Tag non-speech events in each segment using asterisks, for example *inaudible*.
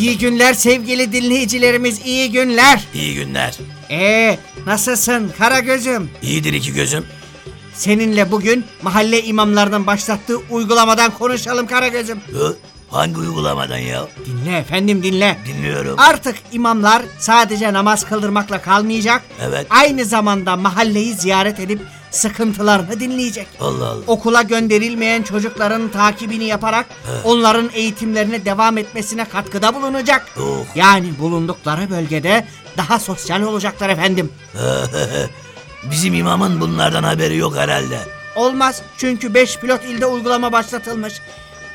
İyi günler sevgili dinleyicilerimiz, iyi günler. İyi günler. Ee, nasılsın Karagöz'üm? İyidir iki gözüm. Seninle bugün mahalle imamlarının başlattığı uygulamadan konuşalım Karagöz'üm. Hı? Hangi uygulamadan ya? Dinle efendim dinle. Dinliyorum. Artık imamlar sadece namaz kıldırmakla kalmayacak. Evet. Aynı zamanda mahalleyi ziyaret edip sıkıntılarını dinleyecek. Allah Allah. Okula gönderilmeyen çocukların takibini yaparak onların eğitimlerine devam etmesine katkıda bulunacak. Oh. Yani bulundukları bölgede daha sosyal olacaklar efendim. *laughs* Bizim imamın bunlardan haberi yok herhalde. Olmaz çünkü 5 pilot ilde uygulama başlatılmış.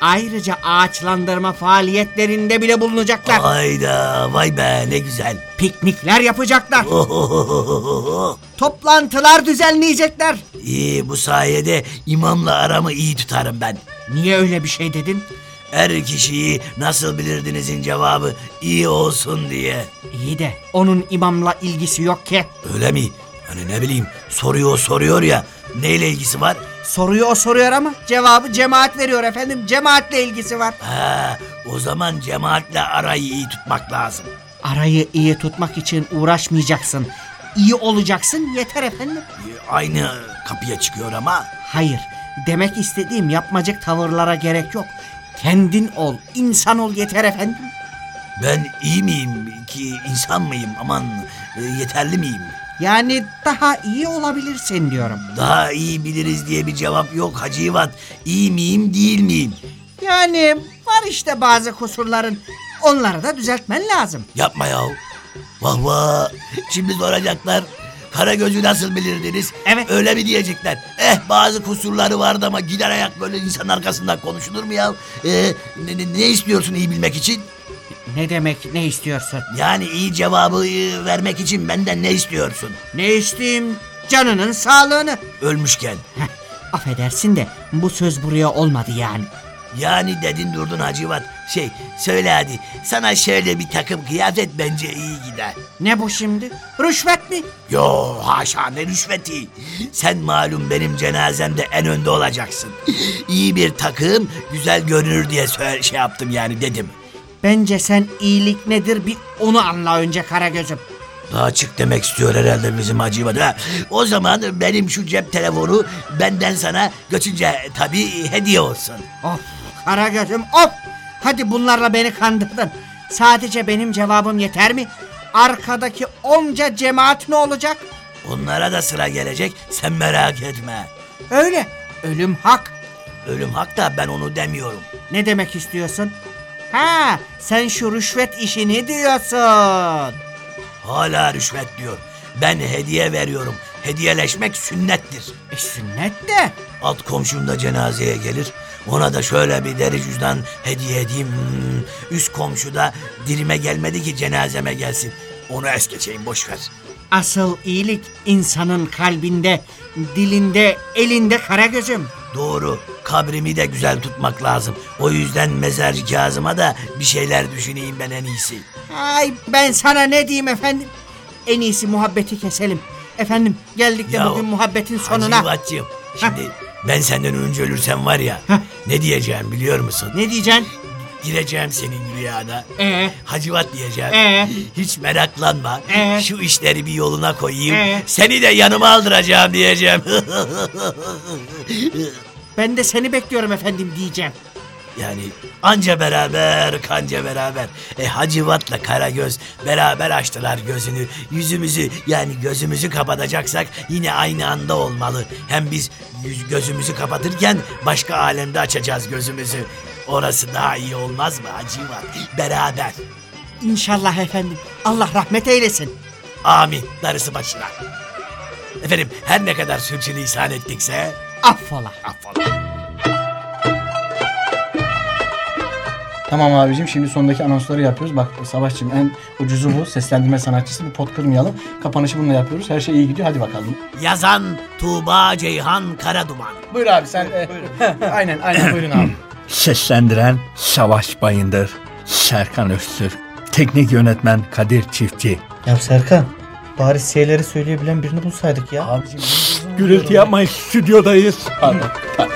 Ayrıca ağaçlandırma faaliyetlerinde bile bulunacaklar. Hayda vay be ne güzel. Piknikler yapacaklar. *laughs* Toplantılar düzenleyecekler. İyi bu sayede imamla aramı iyi tutarım ben. Niye öyle bir şey dedin? Her kişiyi nasıl bilirdinizin cevabı iyi olsun diye. İyi de onun imamla ilgisi yok ki. Öyle mi? Hani ne bileyim soruyor soruyor ya. Neyle ilgisi var? Soruyu o soruyor ama cevabı cemaat veriyor efendim. Cemaatle ilgisi var. Ha, o zaman cemaatle arayı iyi tutmak lazım. Arayı iyi tutmak için uğraşmayacaksın. İyi olacaksın yeter efendim. Ee, Aynı kapıya çıkıyor ama. Hayır, demek istediğim yapmacık tavırlara gerek yok. Kendin ol, insan ol yeter efendim. Ben iyi miyim ki insan mıyım aman e, yeterli miyim? Yani daha iyi olabilirsin diyorum. Daha iyi biliriz diye bir cevap yok Hacı İvat. İyi miyim değil miyim? Yani var işte bazı kusurların. Onları da düzeltmen lazım. Yapma ya. Vah vah. Şimdi soracaklar. Karagöz'ü nasıl bilirdiniz? Evet. Öyle mi diyecekler? Eh bazı kusurları vardı ama gider ayak böyle insan arkasından konuşulur mu ya? Ee, ne, ne- ne istiyorsun iyi bilmek için? Ne demek ne istiyorsun? Yani iyi cevabı e, vermek için benden ne istiyorsun? Ne isteyeyim? Canının sağlığını. Ölmüşken. Heh, affedersin de bu söz buraya olmadı yani. Yani dedin durdun Hacivat. Şey söyle hadi. Sana şöyle bir takım kıyafet bence iyi gider. Ne bu şimdi? Rüşvet mi? Yo haşa ne rüşveti. Sen malum benim cenazemde en önde olacaksın. İyi bir takım güzel görünür diye söyle, şey yaptım yani dedim. Bence sen iyilik nedir bir onu anla önce Karagöz'üm. Daha açık demek istiyor herhalde bizim Hacivat. Ha, o zaman benim şu cep telefonu benden sana götünce tabii hediye olsun. Of Karagöz'üm of. Hadi bunlarla beni kandırdın. Sadece benim cevabım yeter mi? Arkadaki onca cemaat ne olacak? Onlara da sıra gelecek sen merak etme. Öyle. Ölüm hak. Ölüm hak da ben onu demiyorum. Ne demek istiyorsun? Ha, sen şu rüşvet işini diyorsun. Hala rüşvet diyor. Ben hediye veriyorum. Hediyeleşmek sünnettir. E sünnet de. Alt komşum da cenazeye gelir. Ona da şöyle bir deri cüzdan hediye edeyim. Üst komşu da dilime gelmedi ki cenazeme gelsin. Onu es geçeyim boş ver. Asıl iyilik insanın kalbinde, dilinde, elinde Karagöz'üm. Doğru. Kabrimi de güzel tutmak lazım. O yüzden mezarcı Kazım'a da bir şeyler düşüneyim ben en iyisi. Ay ben sana ne diyeyim efendim? En iyisi muhabbeti keselim. Efendim geldik de Ya, bugün muhabbetin sonuna. Hacivatçığım, şimdi ben senden önce ölürsem var ya Heh. ne diyeceğim biliyor musun? Ne diyeceksin? Gireceğim senin rüyana. Ee, Hacivat diyeceğim. Ee? Hiç meraklanma. Ee? Şu işleri bir yoluna koyayım. Ee? Seni de yanıma aldıracağım diyeceğim. ben de seni bekliyorum efendim diyeceğim. Yani anca beraber kanca beraber. E Hacivat'la Karagöz beraber açtılar gözünü. Yüzümüzü yani gözümüzü kapatacaksak yine aynı anda olmalı. Hem biz yüz, gözümüzü kapatırken başka alemde açacağız gözümüzü. Orası daha iyi olmaz mı Hacivat? Beraber. İnşallah efendim. Allah rahmet eylesin. Amin. Darısı başına. Efendim her ne kadar sürçülisan ettikse Affola. affola. Tamam abicim şimdi sondaki anonsları yapıyoruz. Bak Savaşçım en ucuzu bu. Seslendirme sanatçısı. Bir pot kırmayalım. Kapanışı bununla yapıyoruz. Her şey iyi gidiyor. Hadi bakalım. Yazan Tuğba Ceyhan Karaduman. Buyur abi sen. *laughs* aynen aynen buyurun abi. Seslendiren Savaş Bayındır, Serkan Öztürk, Teknik Yönetmen Kadir Çiftçi. Ya Serkan bari şeyleri söyleyebilen birini bulsaydık ya. Abicim Gürültü yapmayın stüdyodayız. Pardon. pardon.